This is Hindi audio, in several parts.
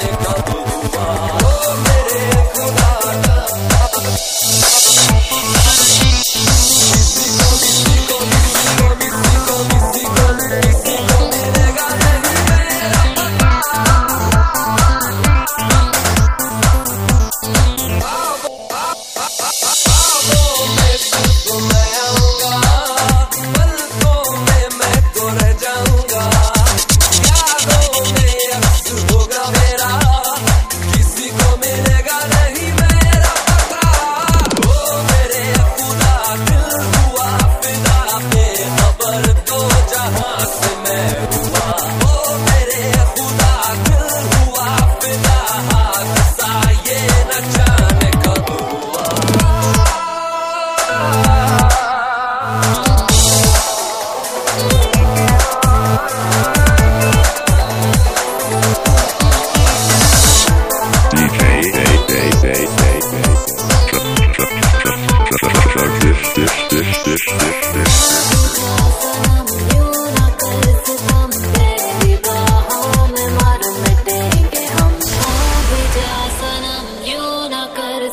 Gracias.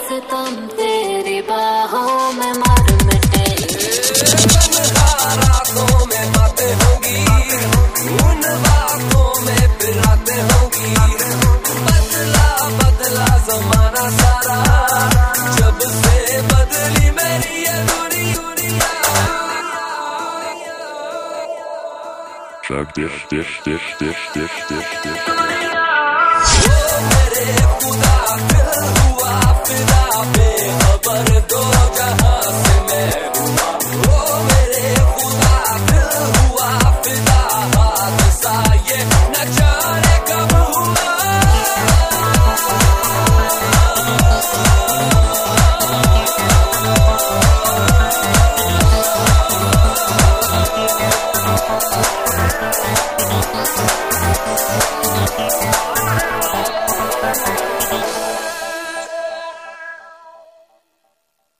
सितम तेरी बाहों में मर मिटे। रातों में बातें होगी उन बातों में फिर बदला बदला जमाना सारा जब बदली मेरी मेरे खुदा फिर हुआ फिदा बेखबर।